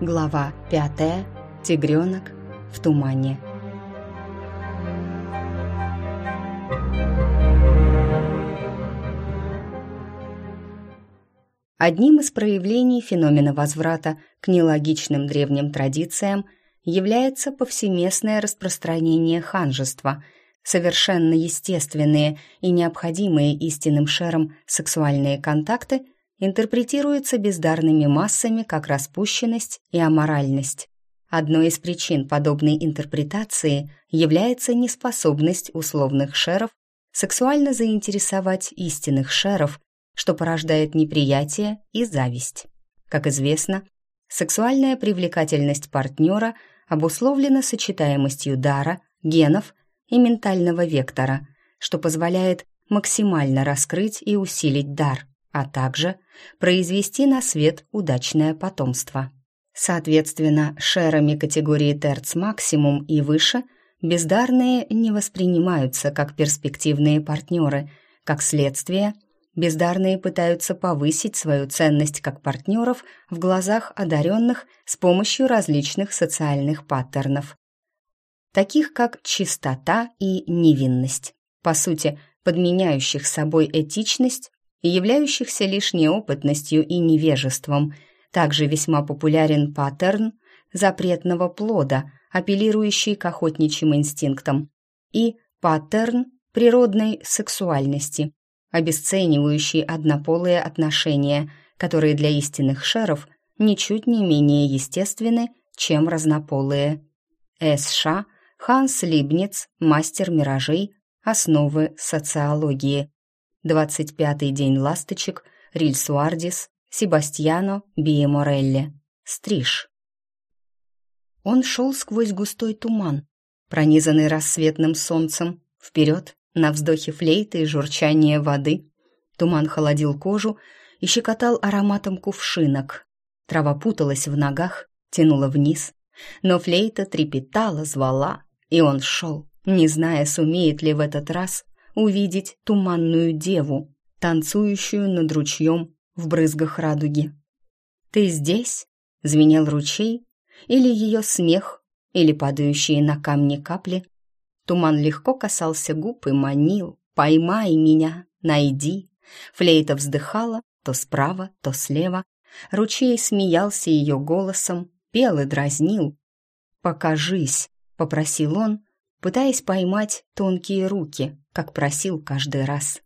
Глава пятая. Тигренок в тумане. Одним из проявлений феномена возврата к нелогичным древним традициям является повсеместное распространение ханжества, совершенно естественные и необходимые истинным шерам сексуальные контакты интерпретируются бездарными массами как распущенность и аморальность. Одной из причин подобной интерпретации является неспособность условных шеров сексуально заинтересовать истинных шеров, что порождает неприятие и зависть. Как известно, сексуальная привлекательность партнера обусловлена сочетаемостью дара, генов и ментального вектора, что позволяет максимально раскрыть и усилить дар, а также произвести на свет удачное потомство. Соответственно, шерами категории терц максимум и выше бездарные не воспринимаются как перспективные партнеры. Как следствие, бездарные пытаются повысить свою ценность как партнеров в глазах одаренных с помощью различных социальных паттернов таких как чистота и невинность, по сути, подменяющих собой этичность являющихся лишь неопытностью и невежеством. Также весьма популярен паттерн запретного плода, апеллирующий к охотничьим инстинктам, и паттерн природной сексуальности, обесценивающий однополые отношения, которые для истинных шеров ничуть не менее естественны, чем разнополые. С.Ш. Ханс Либниц, мастер миражей, основы социологии. 25-й день ласточек, Рильсуардис, Себастьяно Биеморелли. Стриж. Он шел сквозь густой туман, пронизанный рассветным солнцем, вперед, на вздохе флейты и журчание воды. Туман холодил кожу и щекотал ароматом кувшинок. Трава путалась в ногах, тянула вниз, но флейта трепетала, звала, и он шел, не зная, сумеет ли в этот раз увидеть туманную деву, танцующую над ручьем в брызгах радуги. «Ты здесь?» — звенел ручей, или ее смех, или падающие на камни капли. Туман легко касался губ и манил. «Поймай меня, найди!» Флейта вздыхала то справа, то слева. Ручей смеялся ее голосом, пел и дразнил. «Покажись!» — попросил он, пытаясь поймать тонкие руки, как просил каждый раз.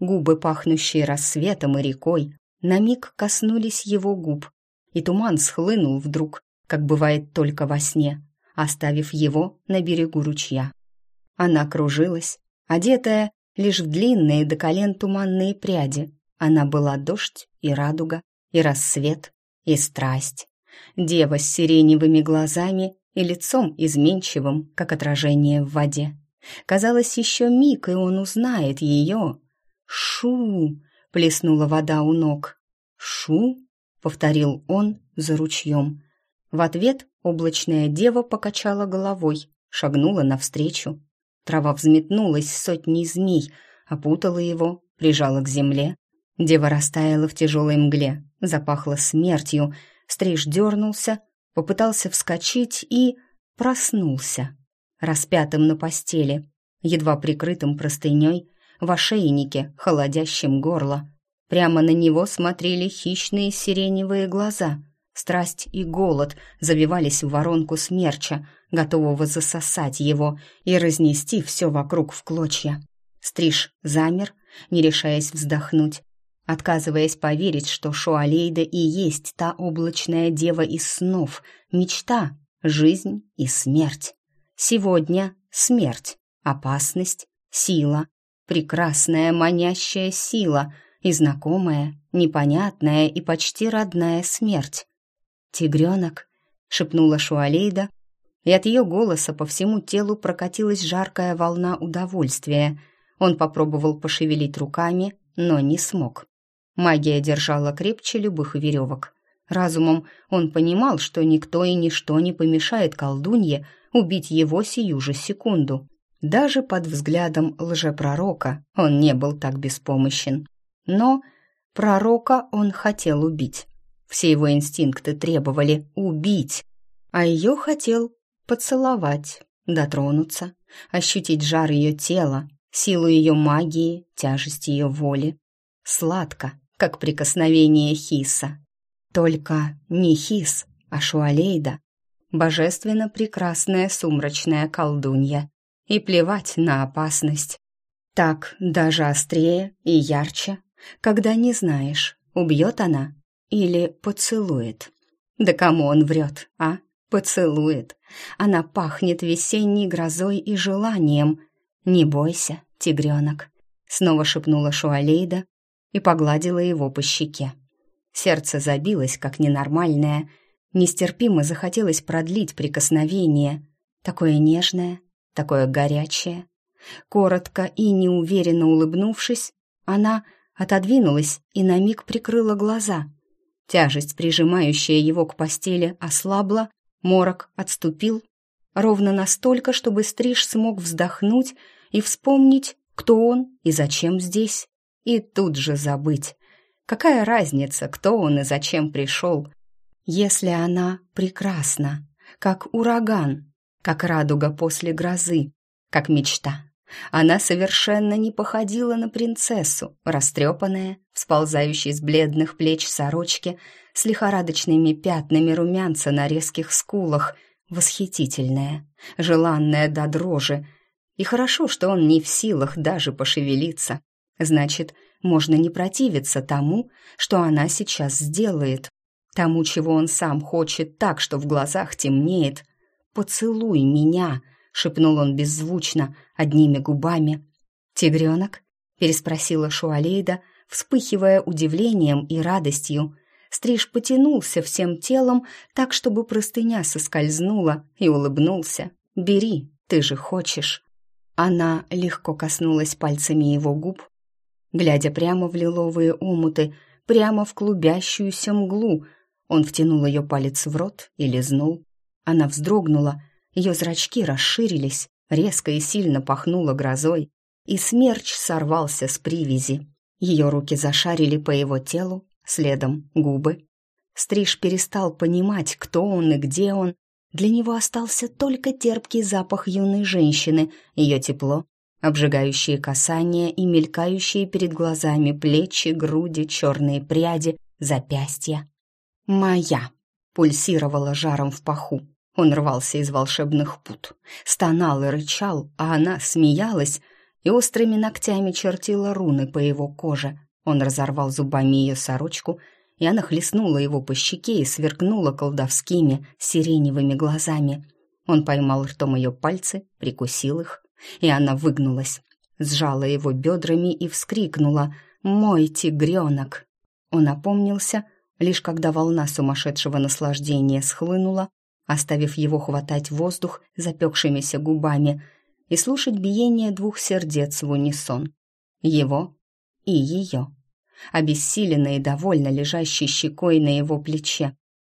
Губы, пахнущие рассветом и рекой, на миг коснулись его губ, и туман схлынул вдруг, как бывает только во сне, оставив его на берегу ручья. Она кружилась, одетая лишь в длинные до колен туманные пряди. Она была дождь и радуга, и рассвет, и страсть. Дева с сиреневыми глазами и лицом изменчивым, как отражение в воде. Казалось, еще миг, и он узнает ее. «Шу!» — плеснула вода у ног. «Шу!» — повторил он за ручьем. В ответ облачная дева покачала головой, шагнула навстречу. Трава взметнулась сотней змей, опутала его, прижала к земле. Дева растаяла в тяжелой мгле, запахла смертью. Стриж дернулся, попытался вскочить и проснулся, распятым на постели, едва прикрытым простыней, в ошейнике, холодящем горло. Прямо на него смотрели хищные сиреневые глаза. Страсть и голод завивались в воронку смерча, готового засосать его и разнести все вокруг в клочья. Стриж замер, не решаясь вздохнуть, отказываясь поверить, что Шуалейда и есть та облачная дева из снов, мечта, жизнь и смерть. Сегодня смерть, опасность, сила, прекрасная манящая сила и знакомая, непонятная и почти родная смерть. «Тигренок», — шепнула Шуалейда, и от ее голоса по всему телу прокатилась жаркая волна удовольствия. Он попробовал пошевелить руками, но не смог. Магия держала крепче любых веревок. Разумом он понимал, что никто и ничто не помешает колдунье убить его сию же секунду. Даже под взглядом лжепророка он не был так беспомощен. Но пророка он хотел убить. Все его инстинкты требовали убить, а ее хотел поцеловать, дотронуться, ощутить жар ее тела, силу ее магии, тяжесть ее воли. Сладко, как прикосновение Хиса. Только не Хис, а Шуалейда. Божественно прекрасная сумрачная колдунья. И плевать на опасность. Так даже острее и ярче, когда не знаешь, убьет она или поцелует. Да кому он врет, а? Поцелует. Она пахнет весенней грозой и желанием. «Не бойся, тигренок», — снова шепнула Шуалейда и погладила его по щеке. Сердце забилось, как ненормальное. Нестерпимо захотелось продлить прикосновение. Такое нежное, такое горячее. Коротко и неуверенно улыбнувшись, она отодвинулась и на миг прикрыла глаза. Тяжесть, прижимающая его к постели, ослабла, морок отступил, ровно настолько, чтобы Стриж смог вздохнуть и вспомнить, кто он и зачем здесь, и тут же забыть. Какая разница, кто он и зачем пришел, если она прекрасна, как ураган, как радуга после грозы, как мечта. Она совершенно не походила на принцессу, растрепанная, всползающей с бледных плеч сорочки, с лихорадочными пятнами румянца на резких скулах, восхитительная, желанная до дрожи. И хорошо, что он не в силах даже пошевелиться. Значит, можно не противиться тому, что она сейчас сделает, тому, чего он сам хочет так, что в глазах темнеет. «Поцелуй меня!» — шепнул он беззвучно, одними губами. «Тигренок?» — переспросила Шуалейда, вспыхивая удивлением и радостью. Стриж потянулся всем телом так, чтобы простыня соскользнула, и улыбнулся. «Бери, ты же хочешь». Она легко коснулась пальцами его губ, глядя прямо в лиловые омуты, прямо в клубящуюся мглу. Он втянул ее палец в рот и лизнул. Она вздрогнула, ее зрачки расширились, резко и сильно пахнуло грозой, и смерч сорвался с привязи. Ее руки зашарили по его телу, следом губы. Стриж перестал понимать, кто он и где он. Для него остался только терпкий запах юной женщины, ее тепло, обжигающие касания и мелькающие перед глазами плечи, груди, черные пряди, запястья. «Моя!» — пульсировала жаром в паху. Он рвался из волшебных пут, стонал и рычал, а она смеялась и острыми ногтями чертила руны по его коже. Он разорвал зубами ее сорочку, и она хлестнула его по щеке и сверкнула колдовскими сиреневыми глазами. Он поймал ртом ее пальцы, прикусил их, и она выгнулась, сжала его бедрами и вскрикнула «Мой тигренок!». Он опомнился, лишь когда волна сумасшедшего наслаждения схлынула, оставив его хватать воздух запекшимися губами и слушать биение двух сердец в унисон. Его и ее. Обессиленный и довольно лежащий щекой на его плече,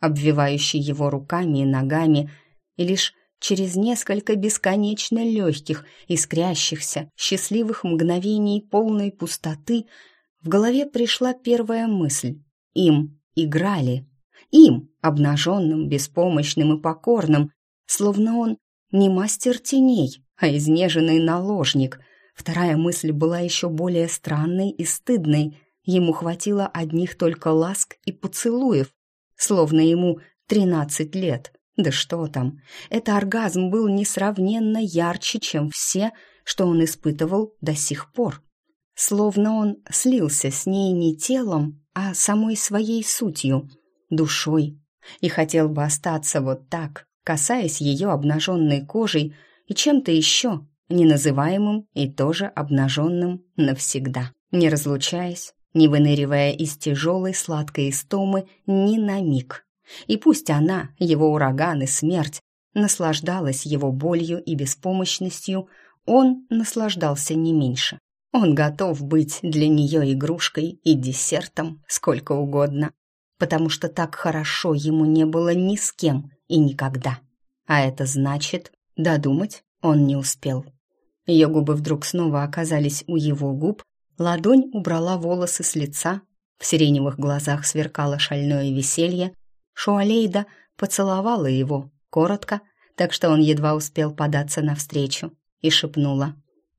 обвивающий его руками и ногами, и лишь через несколько бесконечно легких, искрящихся, счастливых мгновений полной пустоты в голове пришла первая мысль. Им играли. Им, обнаженным, беспомощным и покорным, словно он не мастер теней, а изнеженный наложник. Вторая мысль была еще более странной и стыдной. Ему хватило одних только ласк и поцелуев, словно ему тринадцать лет — да что там, это оргазм был несравненно ярче, чем все, что он испытывал до сих пор. Словно он слился с ней не телом, а самой своей сутью, душой, и хотел бы остаться вот так, касаясь ее обнаженной кожей и чем-то еще, неназываемым и тоже обнаженным навсегда, не разлучаясь, не выныривая из тяжелой сладкой истомы ни на миг. И пусть она, его ураган и смерть, наслаждалась его болью и беспомощностью, он наслаждался не меньше. Он готов быть для нее игрушкой и десертом сколько угодно, потому что так хорошо ему не было ни с кем и никогда. А это значит, додумать он не успел. Ее губы вдруг снова оказались у его губ, ладонь убрала волосы с лица, В сиреневых глазах сверкало шальное веселье. Шуалейда поцеловала его, коротко, так что он едва успел податься навстречу, и шепнула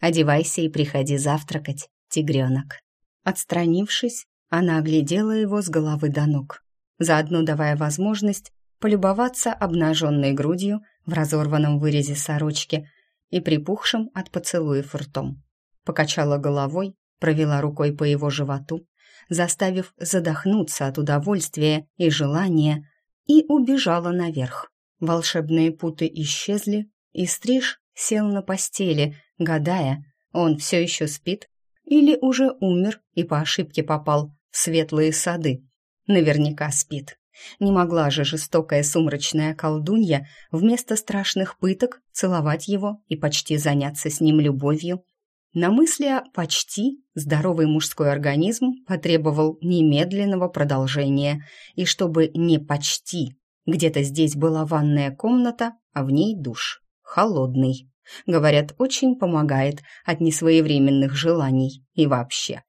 «Одевайся и приходи завтракать, тигренок». Отстранившись, она оглядела его с головы до ног, заодно давая возможность полюбоваться обнаженной грудью в разорванном вырезе сорочки и припухшим от поцелуев ртом. Покачала головой, провела рукой по его животу, заставив задохнуться от удовольствия и желания, и убежала наверх. Волшебные путы исчезли, и Стриж сел на постели, гадая, он все еще спит или уже умер и по ошибке попал в светлые сады. Наверняка спит. Не могла же жестокая сумрачная колдунья вместо страшных пыток целовать его и почти заняться с ним любовью. На мысли о «почти» здоровый мужской организм потребовал немедленного продолжения, и чтобы не «почти», где-то здесь была ванная комната, а в ней душ. Холодный. Говорят, очень помогает от несвоевременных желаний и вообще.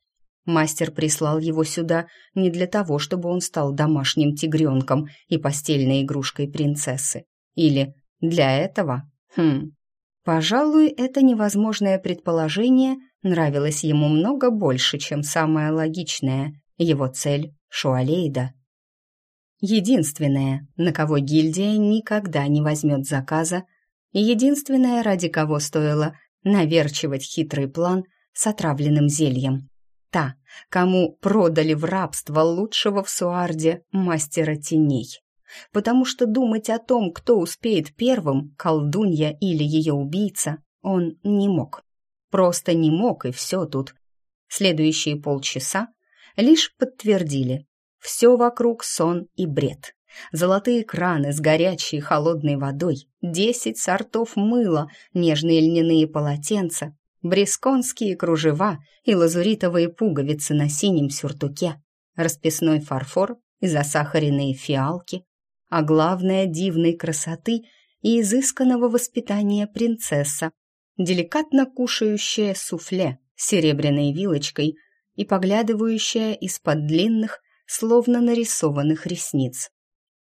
Мастер прислал его сюда не для того, чтобы он стал домашним тигренком и постельной игрушкой принцессы. Или для этого? Хм. Пожалуй, это невозможное предположение нравилось ему много больше, чем самое логичное. Его цель — Шуалейда. Единственное, на кого гильдия никогда не возьмет заказа, и единственное, ради кого стоило наверчивать хитрый план с отравленным зельем. Та, кому продали в рабство лучшего в Суарде мастера теней. Потому что думать о том, кто успеет первым, колдунья или ее убийца, он не мог. Просто не мог, и все тут. Следующие полчаса лишь подтвердили. Все вокруг сон и бред. Золотые краны с горячей и холодной водой, десять сортов мыла, нежные льняные полотенца, бресконские кружева и лазуритовые пуговицы на синем сюртуке, расписной фарфор и засахаренные фиалки, а главное дивной красоты и изысканного воспитания принцесса, деликатно кушающая суфле серебряной вилочкой и поглядывающая из-под длинных, словно нарисованных ресниц.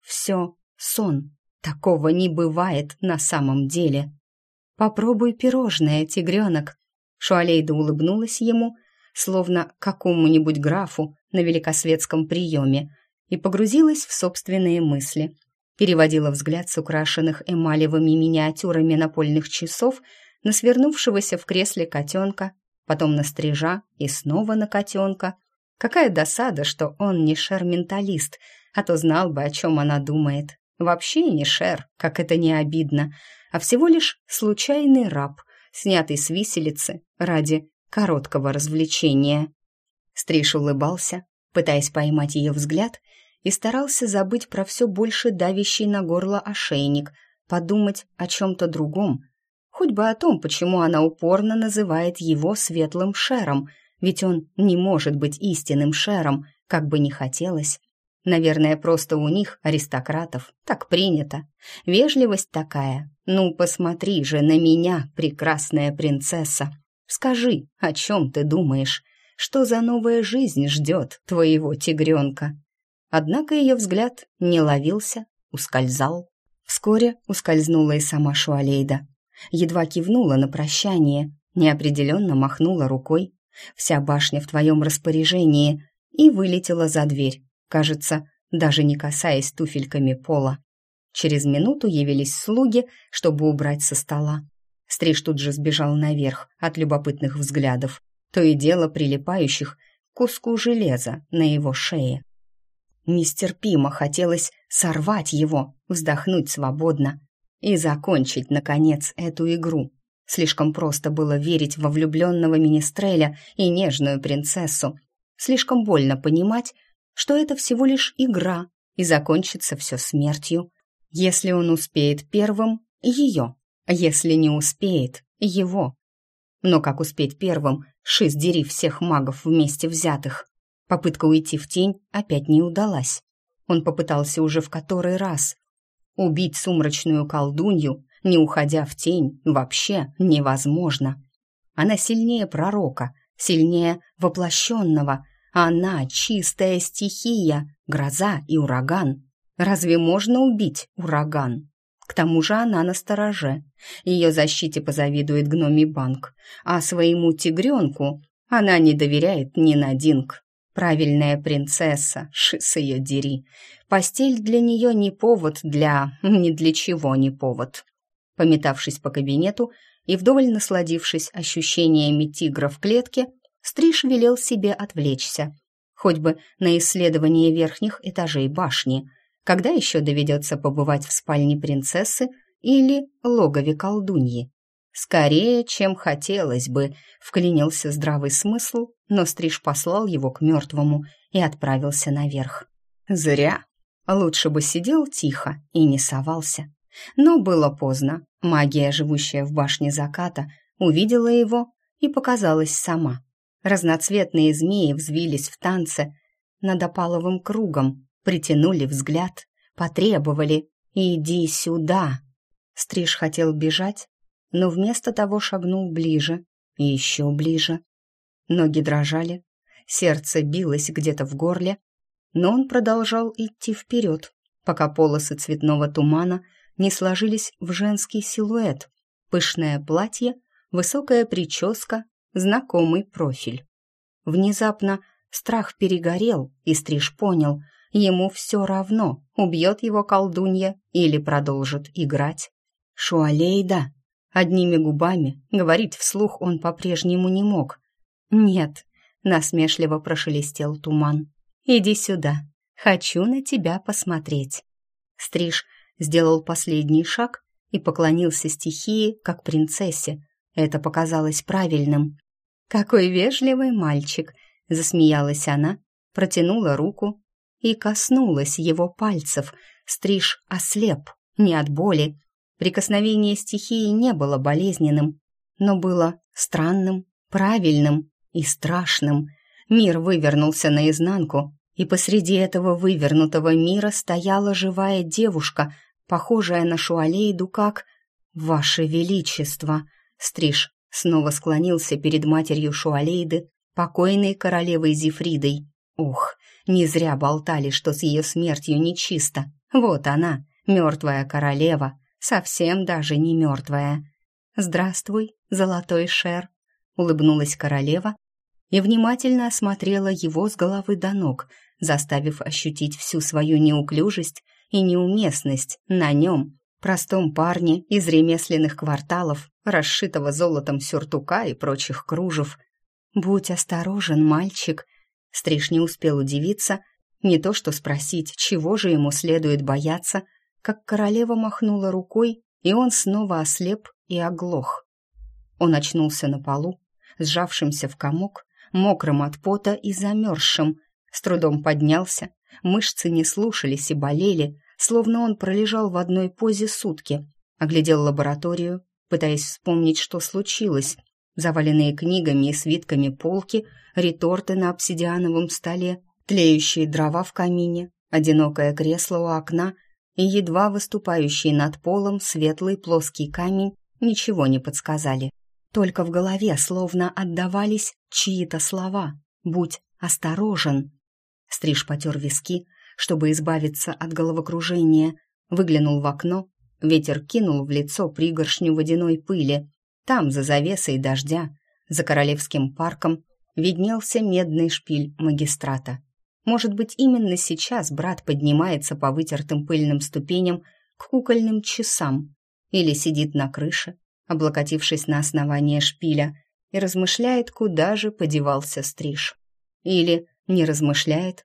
Все сон. Такого не бывает на самом деле. Попробуй пирожное, тигренок. Шуалейда улыбнулась ему, словно какому-нибудь графу на великосветском приеме, и погрузилась в собственные мысли. Переводила взгляд с украшенных эмалевыми миниатюрами напольных часов на свернувшегося в кресле котенка, потом на стрижа и снова на котенка, Какая досада, что он не шер-менталист, а то знал бы, о чем она думает. Вообще не шер, как это не обидно, а всего лишь случайный раб, снятый с виселицы ради короткого развлечения. Стриж улыбался, пытаясь поймать ее взгляд, и старался забыть про все больше давящий на горло ошейник, подумать о чем-то другом, хоть бы о том, почему она упорно называет его светлым шером — ведь он не может быть истинным шером, как бы ни хотелось. Наверное, просто у них, аристократов, так принято. Вежливость такая. Ну, посмотри же на меня, прекрасная принцесса. Скажи, о чем ты думаешь? Что за новая жизнь ждет твоего тигренка? Однако ее взгляд не ловился, ускользал. Вскоре ускользнула и сама Шуалейда. Едва кивнула на прощание, неопределенно махнула рукой, Вся башня в твоем распоряжении, и вылетела за дверь, кажется, даже не касаясь туфельками пола. Через минуту явились слуги, чтобы убрать со стола. Стриж тут же сбежал наверх от любопытных взглядов, то и дело прилипающих к куску железа на его шее. Нестерпимо хотелось сорвать его, вздохнуть свободно и закончить, наконец, эту игру, Слишком просто было верить во влюбленного министреля и нежную принцессу. Слишком больно понимать, что это всего лишь игра, и закончится все смертью. Если он успеет первым — ее, если не успеет — его. Но как успеть первым, шиз дери всех магов вместе взятых? Попытка уйти в тень опять не удалась. Он попытался уже в который раз. Убить сумрачную колдунью не уходя в тень, вообще невозможно. Она сильнее пророка, сильнее воплощенного, Она — чистая стихия, гроза и ураган. Разве можно убить ураган? К тому же она на стороже. Ее защите позавидует гномий банк, а своему тигренку она не доверяет ни на динг. Правильная принцесса, шис ее дери. Постель для нее не повод для... ни для чего не повод. Пометавшись по кабинету и вдоволь насладившись ощущениями тигра в клетке, Стриж велел себе отвлечься. Хоть бы на исследование верхних этажей башни. Когда еще доведется побывать в спальне принцессы или логове колдуньи? Скорее, чем хотелось бы, вклинился здравый смысл, но Стриж послал его к мертвому и отправился наверх. Зря. Лучше бы сидел тихо и не совался. Но было поздно. Магия, живущая в башне заката, увидела его и показалась сама. Разноцветные змеи взвились в танце над опаловым кругом, притянули взгляд, потребовали «Иди сюда!». Стриж хотел бежать, но вместо того шагнул ближе и еще ближе. Ноги дрожали, сердце билось где-то в горле, но он продолжал идти вперед, пока полосы цветного тумана не сложились в женский силуэт, пышное платье, высокая прическа, знакомый профиль. Внезапно страх перегорел, и Стриж понял, ему все равно, убьет его колдунья или продолжит играть. «Шуалейда!» Одними губами говорить вслух он по-прежнему не мог. «Нет», — насмешливо прошелестел туман. «Иди сюда, хочу на тебя посмотреть». Стриж сделал последний шаг и поклонился стихии, как принцессе. Это показалось правильным. «Какой вежливый мальчик!» — засмеялась она, протянула руку и коснулась его пальцев. Стриж ослеп, не от боли, Прикосновение стихии не было болезненным, но было странным, правильным и страшным. Мир вывернулся наизнанку, и посреди этого вывернутого мира стояла живая девушка, похожая на Шуалейду как «Ваше Величество!» Стриж снова склонился перед матерью Шуалейды, покойной королевой Зифридой. Ох, не зря болтали, что с ее смертью нечисто. Вот она, мертвая королева, совсем даже не мертвая. «Здравствуй, золотой шер», — улыбнулась королева и внимательно осмотрела его с головы до ног, заставив ощутить всю свою неуклюжесть и неуместность на нем, простом парне из ремесленных кварталов, расшитого золотом сюртука и прочих кружев. «Будь осторожен, мальчик», — Стриж не успел удивиться, не то что спросить, чего же ему следует бояться — как королева махнула рукой, и он снова ослеп и оглох. Он очнулся на полу, сжавшимся в комок, мокрым от пота и замерзшим, с трудом поднялся, мышцы не слушались и болели, словно он пролежал в одной позе сутки, оглядел лабораторию, пытаясь вспомнить, что случилось. Заваленные книгами и свитками полки, реторты на обсидиановом столе, тлеющие дрова в камине, одинокое кресло у окна — и едва выступающий над полом светлый плоский камень ничего не подсказали. Только в голове словно отдавались чьи-то слова «Будь осторожен!». Стриж потер виски, чтобы избавиться от головокружения, выглянул в окно, ветер кинул в лицо пригоршню водяной пыли. Там, за завесой дождя, за Королевским парком, виднелся медный шпиль магистрата. Может быть, именно сейчас брат поднимается по вытертым пыльным ступеням к кукольным часам или сидит на крыше, облокотившись на основание шпиля, и размышляет, куда же подевался стриж. Или не размышляет.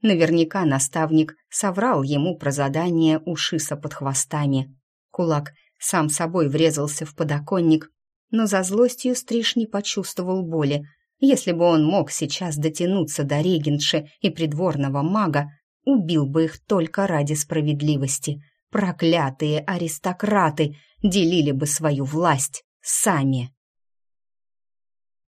Наверняка наставник соврал ему про задание у шиса под хвостами. Кулак сам собой врезался в подоконник, но за злостью стриж не почувствовал боли, если бы он мог сейчас дотянуться до регенши и придворного мага, убил бы их только ради справедливости. Проклятые аристократы делили бы свою власть сами.